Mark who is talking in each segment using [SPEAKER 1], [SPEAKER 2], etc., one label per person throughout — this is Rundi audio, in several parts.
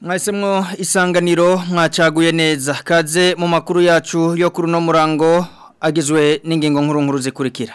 [SPEAKER 1] mwahisemwo isanganiro mwacaguye neza kaze mu makuru yacu yo kuri uno murango agizwe n'ingingo nkuru nkuru zikurikira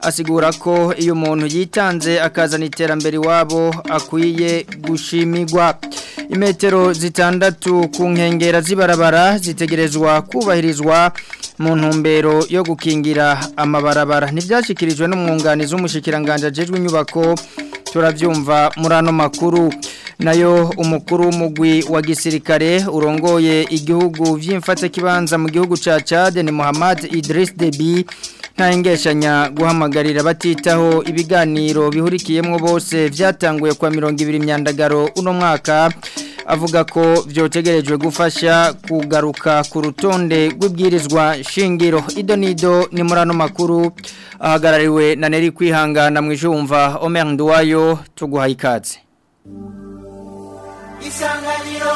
[SPEAKER 1] asigura ko iyo umuntu yitanze akazana iterambere iwabo akwiye gushimigwa imetero zitandatu ku nkengera z'ibarabara zitegerezwa kubahirizwa mu ntumbero yo gukingira amabarabara ntibyashyikirijwe n'umwunganizi w'umushyikirangantego umunyamabanga ajejwe inyubako turabyumva muri makuru nayo umukuru w'umugwi wa gisirikare urongoye igihugu vyimfate kibanza mu gihugu ca Chad ni Muhammad Idris Deby nta guhamagarira batitaho ibiganiro bihurikiyemo bose byatanguye kwa mirongo ibiri imyandagaro uno mwaka avuga ko byotegerejwe gufasha kugaruka ku rutonde rw'ibwirizwa shingiro idonido ni muri makuru ahagarariwe na neri kwihangana mu ijumva Omer Nduwayo tuguhaye ikaze
[SPEAKER 2] isanganiro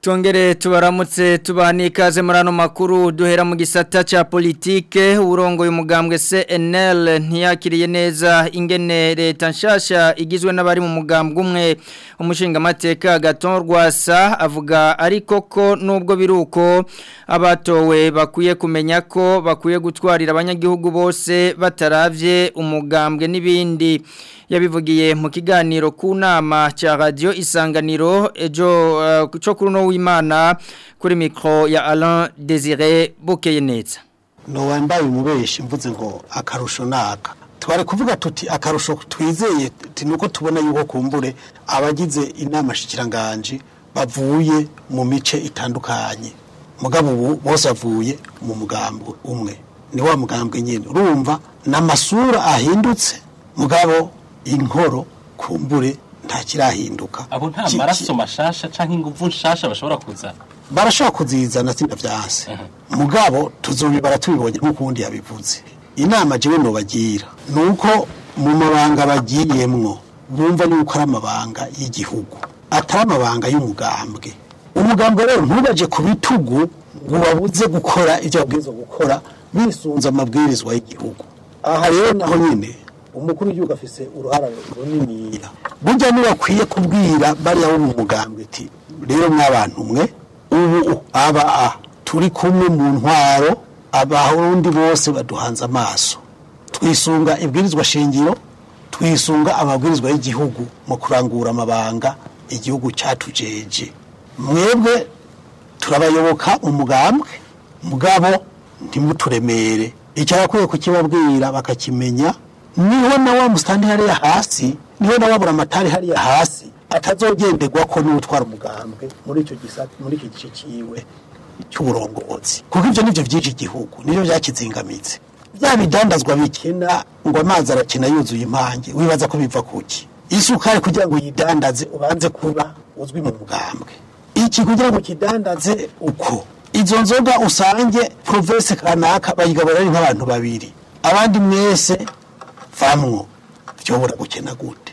[SPEAKER 1] Tongere tubaramutse tubani murano makuru duhera mu gisata cha politike urongo y'umugambwe CNL ntiyakiriye neza ingene leta nshasha igizwe n'abari mu mugambwe umwe umushinga mateka Gaton Rwasa avuga ariko ko nubwo biruko abatowe bakuye kumenya ko bakuye gutwarira abanyagihugu bose bataravye umugambwe n'ibindi yabivugiye mu kiganiro ku nama cya radio isanganiro ejo eh, cyo kuri w'imana kuri micro ya Alain Desire bukeye neza
[SPEAKER 3] ntiwambaye umubeshi mvuze ngo akarusho naka twari kuvuga tuti akarusho twizeye nuko tubona yuko kumbure abagize inama shikiranganje bavuye mu mice itandukanye mugabo ubu bose bavuye mu mugambwe umwe ni wa mugambwe nyine urumva ni ahindutse mugabo inkoro kumbure ntakirahinduka
[SPEAKER 4] abo nta maraso mashasha cyangwa ingufu nshasha bashobora kuzana
[SPEAKER 3] barashobora kuzizana tsinda byanse mugabo tuzobibara tubibonye nk’ukundi undi yabivuze inama jewe nubagira ni mu mabanga bagiyemwo bumva yuko ari amabanga y'igihugu atari amabanga y'umugambwe umugambwe rero ntubaje ku bitugu ngo ubabuze gukora ibyo babwirizwa gukora bisunze amabwirizwa y'igihugu aha rero naho nyine umukuru w'igihugu afise uruhara runini burya ntibakwiye kubwira bariya bo mu mugambwe ati rero mw'abantu umwe ubu aba turi kumwe mu ntwaro abarundi bose baduhanze amaso twisunga ibwirizwa shingiro twisunga amabwirizwa y'igihugu mu kurangura amabanga igihugu cyatujeje mwebwe turabayoboka umugambwe mugabo ntimuturemere icyakwiye kukibabwira bakakimenya niho nawe musitani hariya hasi niho na wabura amatari hariya hasi atazogenderwa ko n'utwara umugambwe muri icyo muri icyo gice cyiwe cy'uburongozi kuko ibyo nibyo by'iki gihugu nibyo byakizingamitse bya bidandazwa bikena ngo amazi arakina yuzuye impange wibaza ko biva kuki isukari kugira ngo uyidandaze ubanze kuba uzwi mu mugambwe iki kugira ngo kidandaze uko izo nzoga usange provese kanaka bayigaburira ari nk'abantu babiri abandi mwese vamwo byobora gukena gute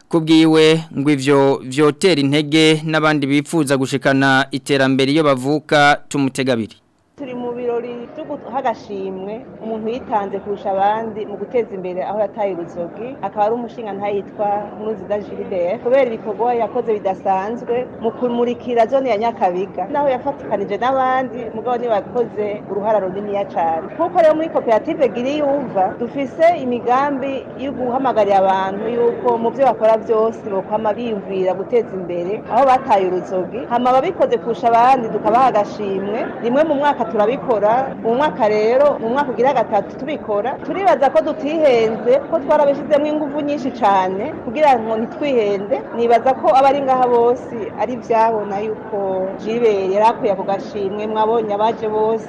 [SPEAKER 1] kubwiwe ngo ivyo vyotera intege n'abandi bifuza gushikana iterambere iyo bavuka
[SPEAKER 2] tumutega hagashimwe umuntu yitanze kurusha abandi mu guteza imbere aho yataye uruzogi akaba ari umushingantahe yitwa nuzida gilbert kubera ibikorwa yakoze bidasanzwe mu kumurikira zone ya nyakabiga naho yafatikanije n'abandi mugabo niwe wakoze uruhara ya cyane kuko rero muri koperative giri yumva dufise imigambi yo guhamagarira abantu yuko mu byo bakora byose bokwama biyumvira guteza imbere aho bataye uruzogi hama bikoze kurusha abandi tukabaha agashimwe rimwe mu mwaka turabikora mu mwaka mwaka rero mu mwaka ugira gatatu tubikora turibaza ko dutihenze ko twarabishyizemo ingufu nyinshi cyane kugira ngo ntitwihende nibaza ko abari ngaha bose ari byabona yuko jibe yari akwiye ako gashimwe mwabonye abaje bose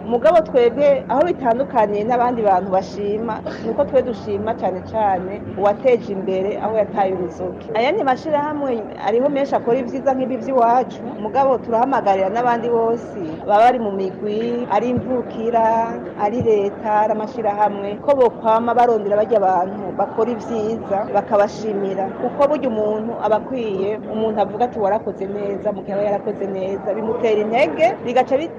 [SPEAKER 2] umugabo twebwe aho bitandukaniye n'abandi bantu bashima ni uko twe dushima cyane cyane uwateje imbere aho yataye uruzuki ayandi mashyirahamwe ariho menshi akora ibyiza nk'ibi by'iwacu umugabo turahamagarira n'abandi bose baba bari mu migwi ari imvukira ari leta n'amashyirahamwe ko bokwama barondera bajya abantu bakora ibyiza bakabashimira kuko burya umuntu aba akwiye umuntu avuga ati warakoze neza mu gihe yarakoze neza bimutera intege bigaca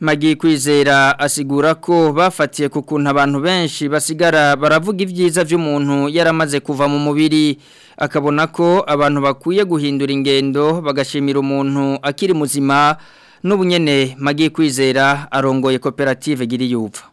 [SPEAKER 1] magi kwizera asigura ko bafatiye ku kuntu abantu benshi basigara baravuga ibyiza by'umuntu yaramaze kuva mu mubiri akabona ko abantu bakwiye guhindura ingendo bagashimira umuntu akiri muzima n'ubunyene magi kwizera arongoye koperative giri
[SPEAKER 2] yumva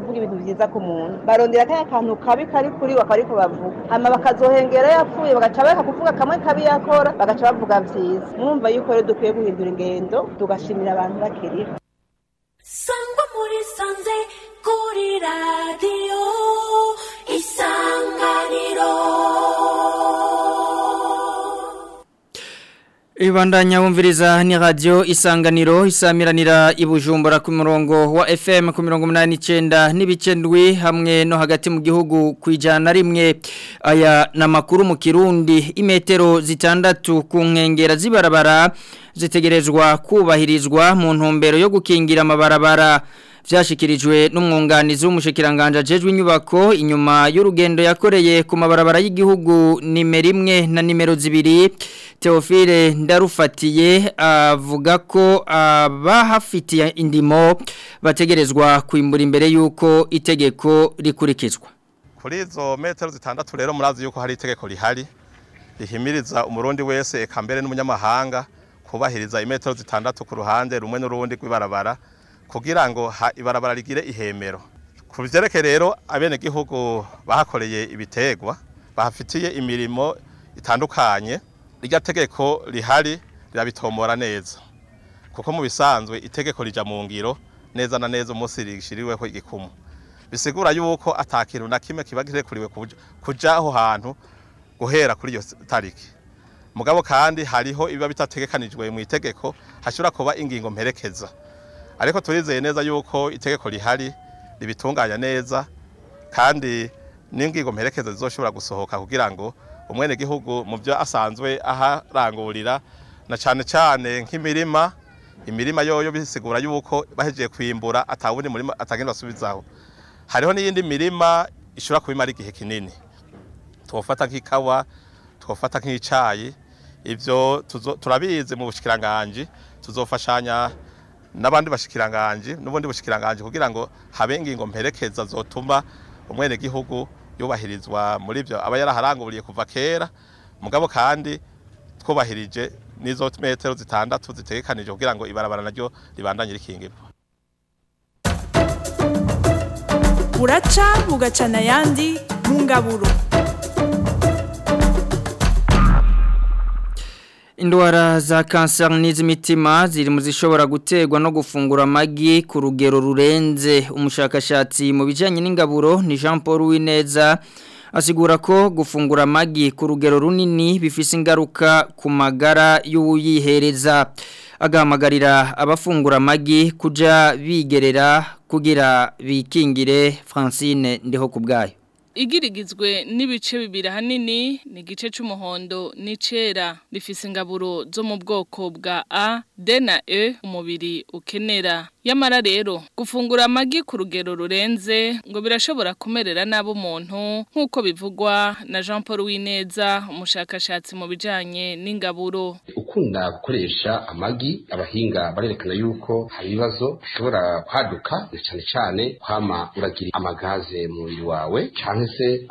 [SPEAKER 2] kuvuga ibintu byiza ku muntu barondera kaya kantu kabi kari kuri we akaba ariko bavuga hanyuma bakazohengera yapfuye bagaca kuvuga kamwe kabi yako gukora bagaca bavuga byiza mwumva yuko rero dukwiye guhindura ingendo tugashimira abantu bakiriho
[SPEAKER 5] sangwa muri sanze kuri radiyo isanganiro
[SPEAKER 1] Ibandanya wumviriza ni radio isanganiro isamiranira ibujumbura ku murongo wa FM ku mirongo 89 nibicendwi hamwe no hagati mu gihugu kwijana rimwe aya na makuru mu Kirundi imetero zitandatu ku nkengera zibarabara zitegerezwa kubahirizwa mu ntumbero yo gukingira amabarabara byashikirijwe n'umwunganizi w'umushikiranganje ajejwe inyubako inyuma y'urugendo yakoreye ku mabarabara y'igihugu nimero imwe na nimero zibiri Theophile ndarufatiye avuga ko abahafitiye indimo bategerezwa kwimbura imbere y'uko itegeko rikurikizwa
[SPEAKER 6] kuri izo metero zitandatu rero murazi yuko hari itegeko rihari rihimiriza umurundi wese eka mbere n'umunyamahanga kubahiriza imetero zitandatu ku ruhande rumwe n'urundi rw'ibarabara kugira ngo ibarabara rigire ihemero ku byerekeye rero abenegihugu bahakoreye ibitegwa bahafitiye imirimo itandukanye irya tegeko rihari rirabitomora neza kuko mu bisanzwe itegeko rijya mu ngiro neza na neza umunsi rishiriweho igikumu bisigura yuko atakintu na kimwe kiba kirekuriwe kujya aho hantu guhera kuri iyo tariki mugabo kandi hariho ibiba bitategekanijwe mu itegeko hashobora kuba ingingo mperekeza ariko turizeye neza yuko itegeko rihari ribitunganya neza kandi n'ingingo mperekeza zizoshobora gusohoka kugira ngo umwenegihugu mu byo asanzwe aharangurira na cyane cyane nk'imirima imirima yoyo bisigura yuko bahejeje kwimbura atawundi murima atagenda asubizaho hariho n'iyindi mirima ishobora kubimara igihe kinini twofata nk'ikawa twofata nk'icayi ivyo turabizi mu bushikiranganji tuzofashanya n'abandi bashikiranganje n'ubundi bushikiranganje kugira ngo habe ingingo mperekeza zotuma umwenegihugu yubahirizwa muri byo aba yaraharanguriye kuva kera mugabo kandi twubahirije n'izo metero zitandatu zitegekanije kugira ngo ibarabara naryo ribandanye rikingirwa
[SPEAKER 7] buraca bugacana ayandi mu ngaburo
[SPEAKER 1] indwara za kanseri n'iz'imitima ziri mu zishobora gutegwa no gufungura magi ku rugero rurenze umushakashatsi mu bijyanye n'ingaburo ni jean paul w'ineza asigura ko gufungura magi ku rugero runini bifite ingaruka ku magara y'uyihereza agamagarira abafungura magi kujya bigerera kugira bikingire francine ndiho ku bwayo
[SPEAKER 8] igirigizwe n'ibice bibiri ahanini ni igice cy'umuhondo n'icera rifise ingaburo zo mu bwoko bwa a d na e umubiri ukenera yamara rero gufungura amagi ku rugero rurenze ngo birashobora kumerera nabi umuntu nk'uko bivugwa na jean paul wineza umushakashatsi mu bijyanye n'ingaburo
[SPEAKER 9] ukunda gukoresha amagi abahinga barerekana yuko hari ibibazo bishobora kwaduka cyane cyane kwama uragira amagaze mu mubiri wawe cyangwa ndetse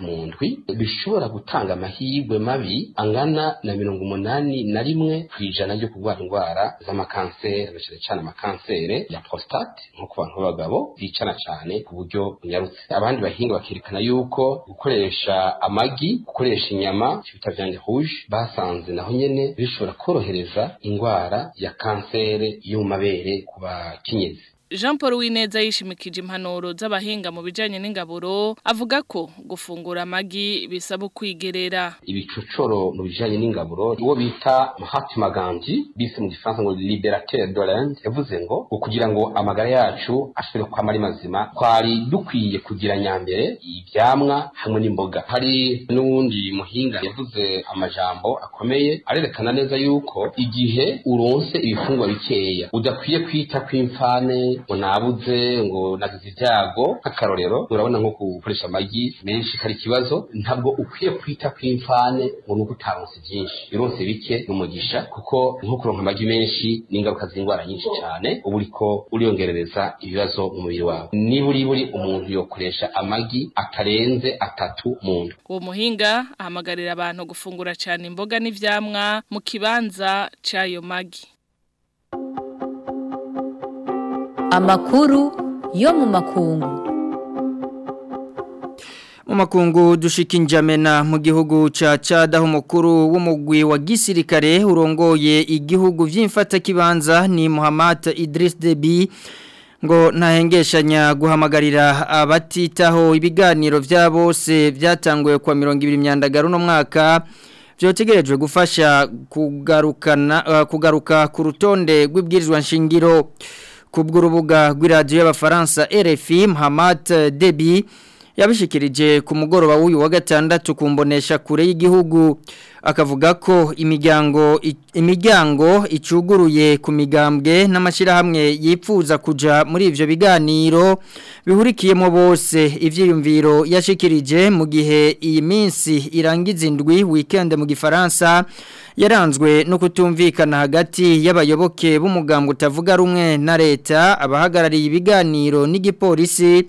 [SPEAKER 9] mu ndwi bishobora gutanga amahirwe mabi angana na mirongo umunani na rimwe ku ijana ryo kurwara indwara z'amakanseri cyane cyane amakanseri ya prostate nko ku bantu b'abagabo bicana cyane ku buryo bunyarutse abandi bahinga bakerekana yuko gukoresha amagi gukoresha inyama bita viande rouge basanze naho nyene bishobora korohereza indwara ya kanseri y’umabere mu mabere ku bakenyezi
[SPEAKER 8] Jean Paul Wineza yishimikije impanuro z'abahinga mu bijanye n'ingaburo avuga ko gufungura amagi bisaba kwigerera
[SPEAKER 9] ibicocoro mu bijanye n'ingaburo uwo bita Mahatma Gandhi bise mu gifaransa ngo liberateur de l'Inde yavuze ngo kugira ngo amagara yacu ashobore kuba ari mazima twari dukwiye kugira nyambere ibyamwa hamwe n'imboga hari n'uwundi muhinga yavuze amajambo akomeye arerekana neza yuko igihe uronse ibifungwa bikeya udakwiye kwita kw'imfane ngo nabuze ngo nagize ibyago nk'akarorero urabona nko gukoresha amagi menshi hari ikibazo ntabwo ukwiye kwita ku imfane ngo ni uko utaronse byinshi ironse bike ni umugisha kuko nko kuronka amagi menshi ni ingaruka z'indwara nyinshi cyane uba ko uriyongerereza ibibazo mu mubiri wawe niba uri buri umuntu yokoresha amagi atarenze atatu mu nda
[SPEAKER 8] uwo muhinga ahamagarira abantu gufungura cyane imboga n'ivyamwa mu kibanza cy'ayo magi
[SPEAKER 10] amakuru yo mu makungu
[SPEAKER 1] mu makungu dushika injamena mu gihugu ca cadaho umukuru w'umugwi wa gisirikare urongoye igihugu vy'imfatakibanza ni Muhammad Idris Deby ngo nahengeshanya guhamagarira abatitaho ibiganiro vya bose byatanguye kwa 200 myandagaro no mwaka byotegerejwe gufasha kugarukana uh, kugaruka ku rutonde rw'ibwirizwa nshingiro bw'urubuga rw'iradiyo y'abafaransa RFI Hamad Debi yabishikirije ku mugoroba w'uyu wa gatandatu kumbonesha kure y'igihugu akavuga ko imiryango imiryango icuguruye ku migambwe n'amashyirahamwe yifuza kujya muri ibyo biganiro bihurikiyemo bose ibyiyumviro yashikirije mu gihe iyi minsi irangiza indwi weekend mu gifaransa yaranzwe no kutumvikana hagati y'abayoboke b'umugambwe utavuga rumwe na leta abahagarariye ibiganiro n'igipolisi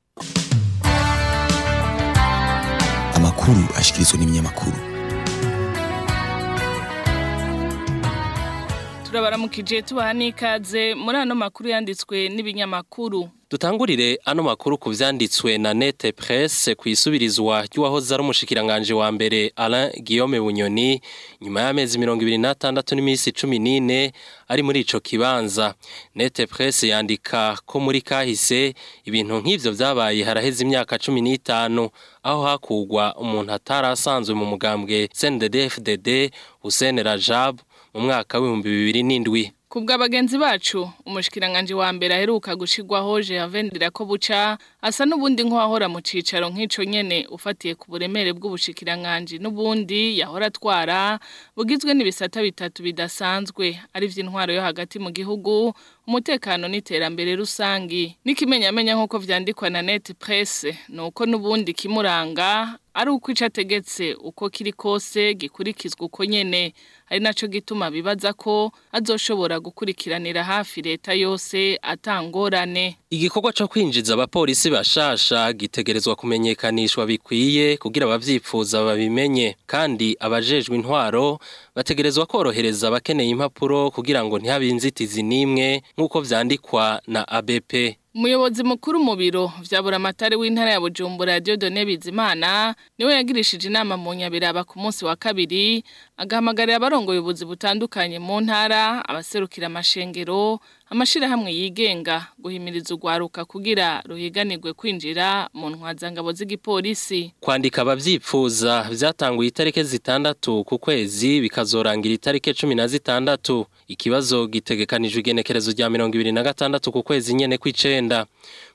[SPEAKER 8] tubibukije tubaha n'ikaze muri ano makuru yanditswe n'ibinyamakuru
[SPEAKER 11] dutangurire ano makuru ku byanditswe na nete presse ku isubirizwa ry'uwahoze ari umushikiranganje wa mbere Alain Guillaume Bunyoni nyuma y'amezi 2026 n'iminsi 14 ari muri ico kibanza nete presse yandika ko muri kahise ibintu nk'ivyo byabaye haraheze imyaka 15 aho hakugwa umuntu atarasanzwe mu mugambwe CNDD-FDD Hussein Rajab mu mwaka w'ibihumbi bibiri n'indwi
[SPEAKER 8] ku bw'abagenzi bacu umushikiranganje wa mbere aheruka gushigwaho Gervendira ko buca asa n'ubundi nk'uwahora mu cicaro nk'ico nyene ufatiye ku buremere bw'ubushikiranganje n'ubundi yahora atwara bugizwe n'ibisata bitatu bidasanzwe ari vy'intwaro yo hagati mu gihugu umutekano n'iterambere rusangi n'ikimenyamenya nk'uko vyandikwa na net presse ni uko n'ubundi kimuranga ari uko icategetse uko kiri kose gikurikizwa uko nyene ari naco gituma bibaza ko azoshobora gukurikiranira hafi leta yose atangorane
[SPEAKER 11] igikorwa co kwinjiza abapolisi bashasha gitegerezwa kumenyekanishwa bikwiye kugira abavyifuza babimenye kandi abajejwe intwaro bategerezwa korohereza abakeneye impapuro kugira ngo ntihabe inzitizi n'imwe nk'uko vyandikwa na abp
[SPEAKER 8] umuyobozi mukuru mu biro bya buramatari w'intara ya bujumbura Dieudonne bizimana niwe yagirishije inama mu nyabiraba ku munsi wa kabiri agahamagarira abarongoye ubuzi butandukanye mu ntara abaserukira amashengero amashirahamwe yigenga guhimiriza ugwaruka kugira ruhiganirwe kwinjira mu ntwazangabo z'igipolisi
[SPEAKER 11] kwandika abavyipfuza vyatanguye itarike zitandatu ku kwezi bikazorangira itarike cumi na zitandatu ikibazo gitegekanijwe igenekerezo rya mirongo ibiri na gatandatu ku kwezi nyene kw'icenda icyenda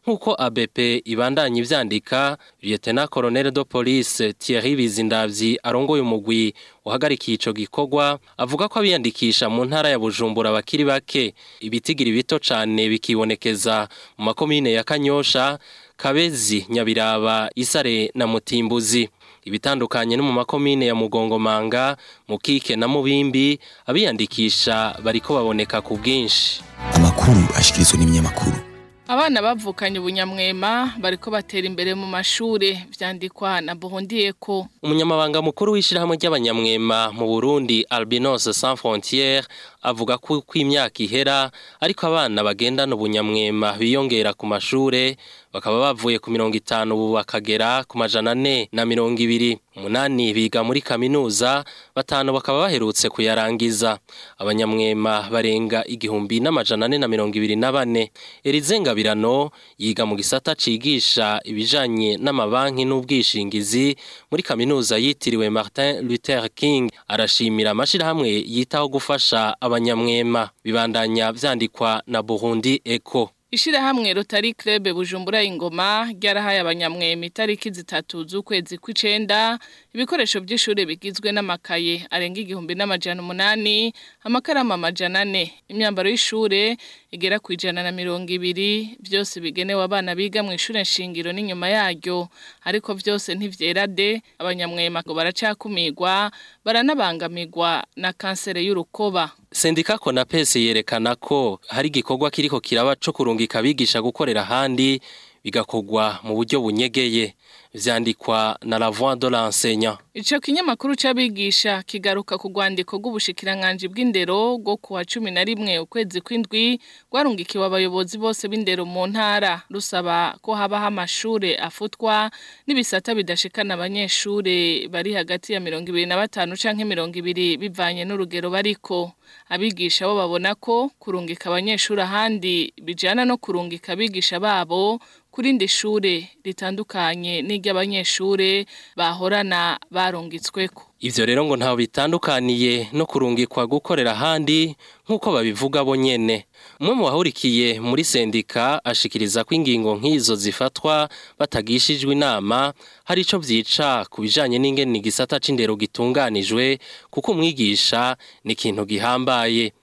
[SPEAKER 11] nk'uko ABP ibandanya ibyandika Lieutenant Colonel de Police Thierry Bizindavyi arongoye umugwi uhagarikiye icyo gikorwa avuga ko abiyandikisha mu ntara ya Bujumbura bakiri bake ibitigiri bito cane bikibonekeza mu makomine ya Kanyosha Kabezi Nyabiraba Isare na Mutimbuzi ibitandukanye no mu makomine ya Mugongomanga Mukike na Mubimbi abiyandikisha bariko baboneka ku bwinshi
[SPEAKER 12] amakuru ashikirizwa n'ibinyamakuru
[SPEAKER 8] abana bavukanye ubunyamwema bariko batera imbere mu mashuri byandikwa na Burundiyeko
[SPEAKER 11] umunyamabanga mukuru w'ishirahamwe ry'abanyamwema mu Burundi Albinos Sans Frontières avuga ko kw'imyaka ihera ariko abana bagendana ubunyamwema biyongera ku mashure bakaba bavuye ku mirongo itanu ubu bakagera ku majana ane na mirongo ibiri umunani biga muri kaminuza batanu bakaba baherutse kuyarangiza abanyamwema barenga igihumbi n'amajana ane na mirongo ibiri na bane erizengabirano yiga mu gisata cigisha ibijanye n'amabanki n'ubwishingizi muri kaminuza yitiriwe Martin Luther King arashimira amashirahamwe yitaho gufasha abanyamwema bibandanya vyandikwa na Burundi Eco
[SPEAKER 8] Ishirahamwe Rotary Club Bujumbura Ingoma ryarahaye abanyamweme itariki zitatu z'ukwezi kw'icenda ibikoresho by’ishuri bigizwe n'amakaye arenga igihumbi n'amajana umunani amakaramu amajana ane imyambaro y'ishure igera ku ijana na mirongo ibiri byose bigenewe abana biga mu ishuri nshingiro n'inyuma yaryo ariko byose ntivyera de abanyamwema ngo baracakumirwa baranabangamirwa na kansere y'urukoba
[SPEAKER 11] sendika konapesi yerekana ko hari igikorwa kiriko kiraba co kurungika bigisha gukorera ahandi bigakogwa mu buryo bunyegeye vyandikwa na la voix de l'enseignant
[SPEAKER 8] ico kinyamakuru c'abigisha kigaruka ku rwandiko rw'ubushikiranganji bw'indero rwo kuwa cumi na rimwe ukwezi kw'indwi rwarungikiwe abayobozi bose b'indero mu ntara rusaba ko habaho amashure afutwa n'ibisata bidashikana abanyeshure bari hagati ya mirongo ibiri na batanu canke mirongo ibiri bivanye n'urugero bariko abigisha bo babona ko kurungika abanyeshuri ahandi bijana no kurungika abigisha babo kurindi shure ritandukanye ry'abanyeshure bahorana barungitsweko
[SPEAKER 11] ivyo rero ngo ntaho bitandukaniye no kurungikwa gukorera ahandi nk'uko babivuga bo nyene umwe mu bahurikiye muri sendika ashikiriza ko ingingo nk'izo zifatwa batagishijwe inama hari ico vyica ku bijanye n'ingene igisata c'indero gitunganijwe kuko umwigisha ni ikintu gihambaye